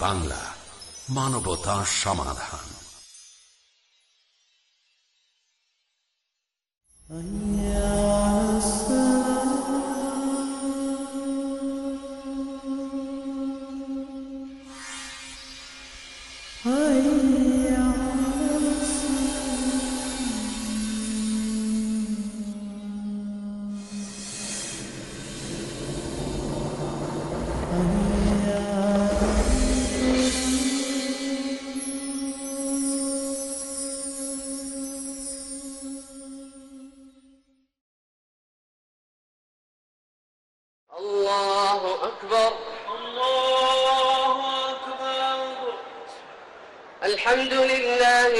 বাংলা মানবতা সমাধান।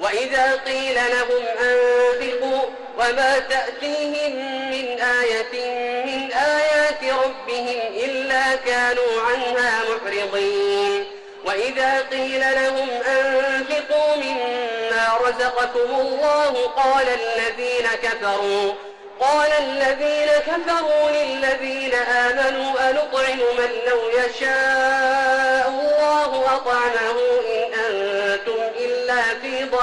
وإذا قيل لهم أنفقوا وما تأتيهم من آية من آيات ربهم إلا كانوا عنها معرضين. وإذا قيل لهم أنفقوا مما رزقكم الله قال الذين كفروا قال الذين كفروا للذين آمنوا أنطعم من لو يشاء الله أطعمه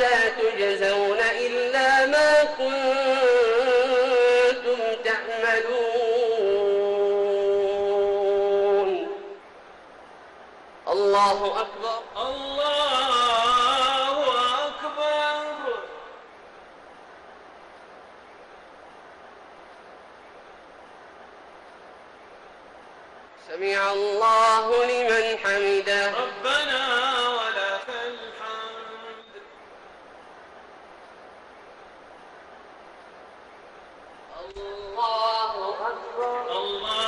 ولا تجزون إلا ما كنتم تعملون. الله أكبر. الله أكبر. سمع الله لمن حمده. الله أكبر الله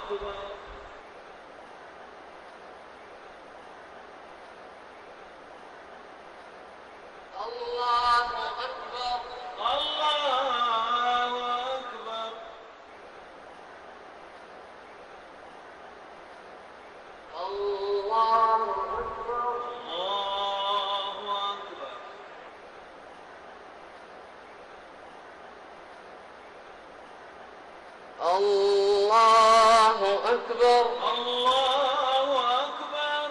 أكبر الله أكبر الله أكبر الله أكبر الله أكبر الله أكبر الله أكبر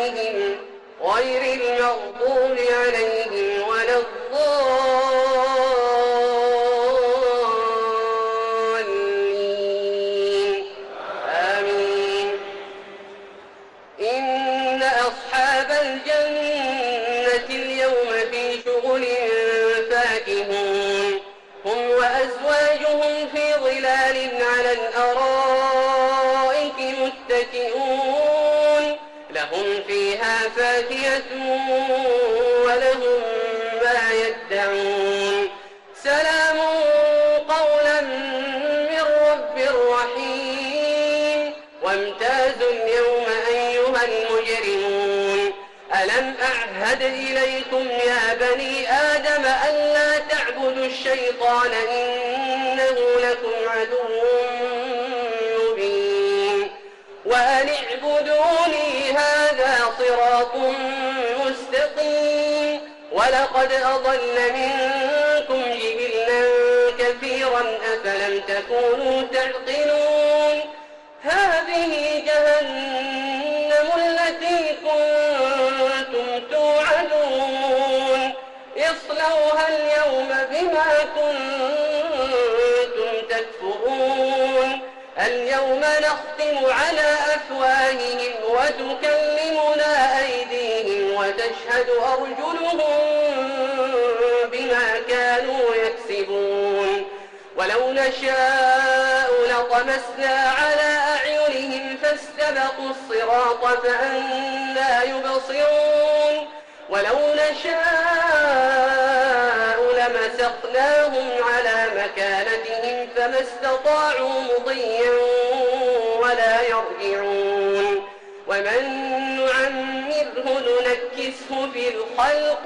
ولقد أضل منكم جبلا كثيرا أفلم تكونوا تعقلون؟ هذه جهنم التي كنتم توعدون. اصلوها اليوم بما كنتم تكفرون. اليوم نختم على أفواههم وتكلمنا أيديهم وتشهد أرجلهم. بما كانوا يكسبون. ولو نشاء لطمسنا على أعينهم فاستبقوا الصراط فأنا يبصرون. ولو نشاء لمسقناهم على مكانتهم فما استطاعوا مضيا ولا يرجعون. ومن نعمره ننكسه في الخلق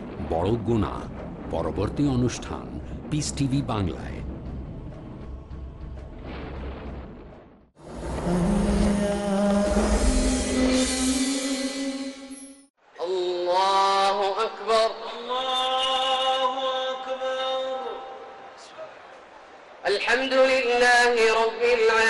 বড় গুণা পরবর্তী অনুষ্ঠান পিস টিভি বাংলায় الله أكبر الله أكبر الحمد لله رب العالمين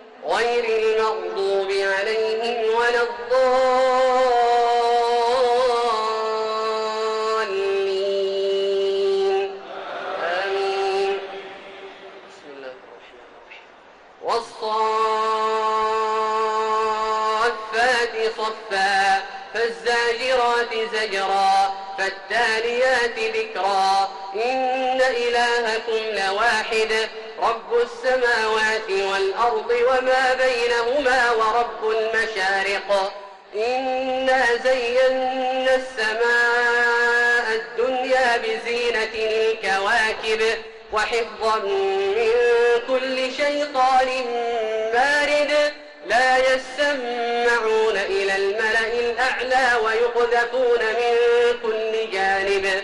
غير المغضوب عليهم ولا الضالين. آمين. بسم الله الرحمن الرحيم. والصافات صفا فالزاجرات زجرا فالتاليات ذكرا. إن إلهكم لواحد رب السماوات والأرض وما بينهما ورب المشارق. إنا زينا السماء الدنيا بزينة الكواكب وحفظا من كل شيطان مارد. لا يسمعون إلى الملأ الأعلى ويقذفون من كل جانب.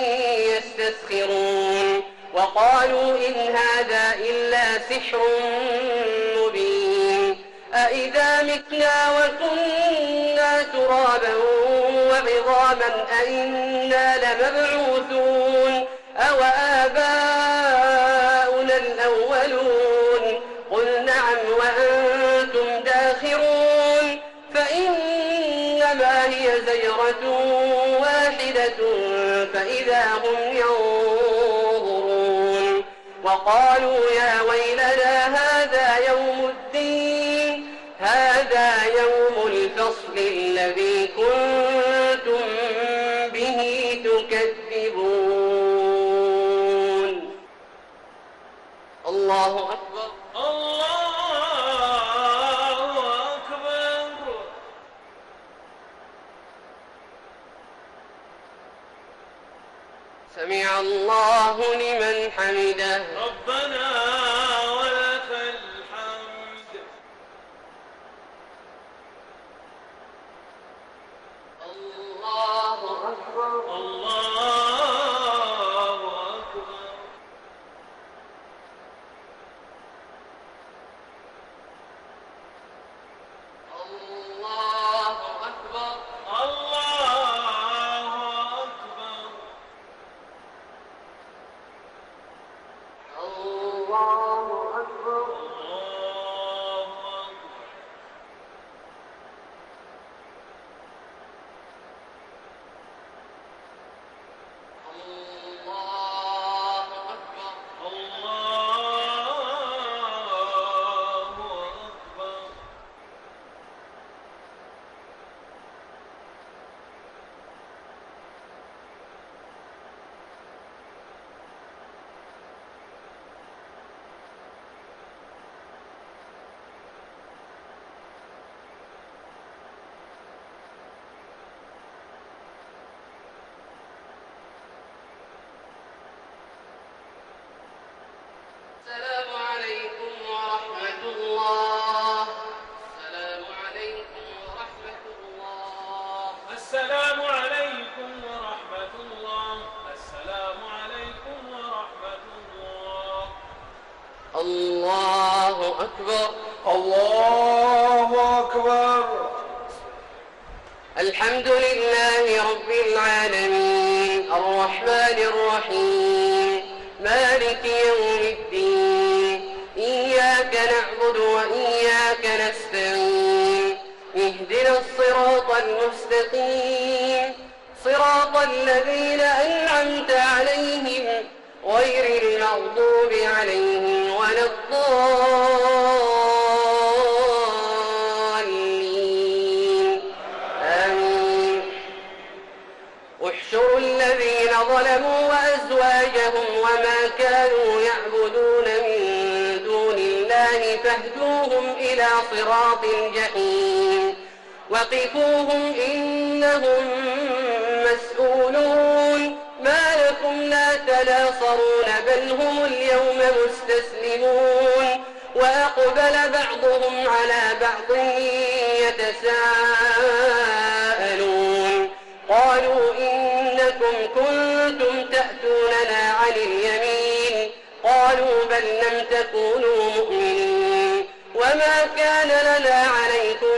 يستسخرون وقالوا إن هذا إلا سحر مبين أإذا متنا وكنا ترابا وعظاما أئنا لمبعوثون أو آباؤنا وقالوا يا ويلنا هذا يوم الدين هذا يوم الفصل الذي كنتم به تكذبون. الله سمع الله لمن حمده. المستقيم. صراط الذين أنعمت عليهم غير المغضوب عليهم ولا الضالين. آمين. احشروا الذين ظلموا وأزواجهم وما كانوا يعبدون من دون الله فاهدوهم إلى صراط الجحيم. وقفوهم إنهم مسؤولون. ما لكم لا تناصرون بل هم اليوم مستسلمون. وأقبل بعضهم على بعض يتساءلون. قالوا إنكم كنتم تأتوننا عن اليمين. قالوا بل لم تكونوا مؤمنين. وما كان لنا عليكم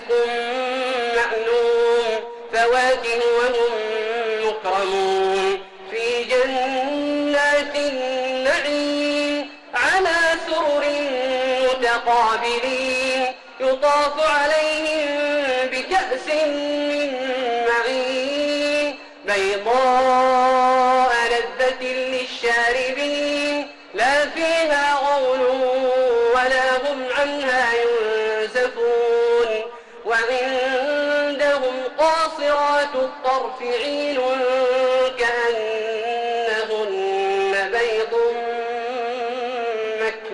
فواكه وهم مكرمون في جنات النعيم على سرر متقابلين يطاف عليهم بكأس من معين بيضاء قاصرات الطرف عين كأنهن بيض مكنون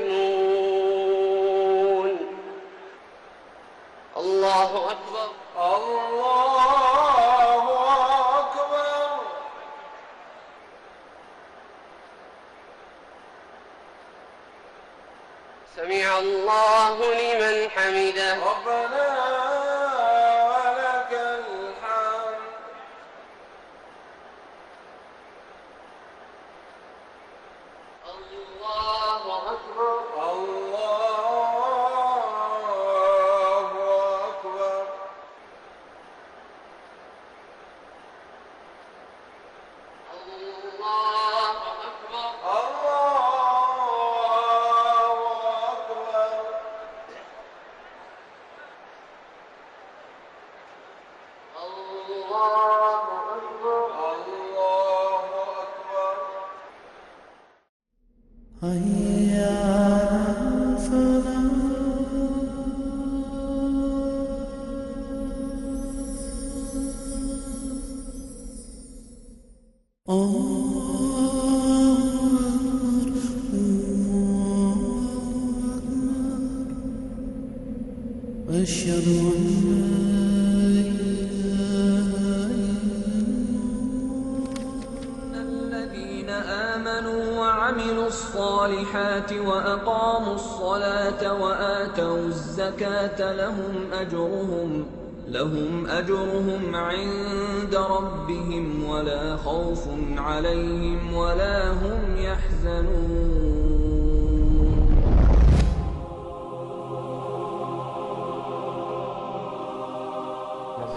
I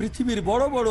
পৃথিবীর বড় বড়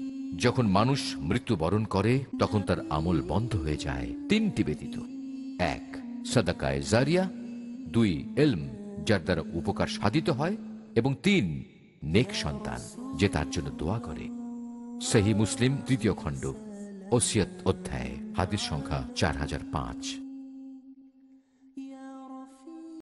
যখন মানুষ মৃত্যুবরণ করে, তখন তার আমল বন্ধ হয়ে যায়। তিনটি ব্যতীত। এক, সদাকায় জারিয়া। দুই, এলম, যার দ্বারা উপকার সাধিত হয়। এবং তিন, নেক সন্তান, যে তার জন্য দোয়া করে। সেহী মুসলিম তৃতীয় খণ্ড, ওসিয়ত অধ্যায়, হাদিস সংখ্যা চার হাজার পাঁচ।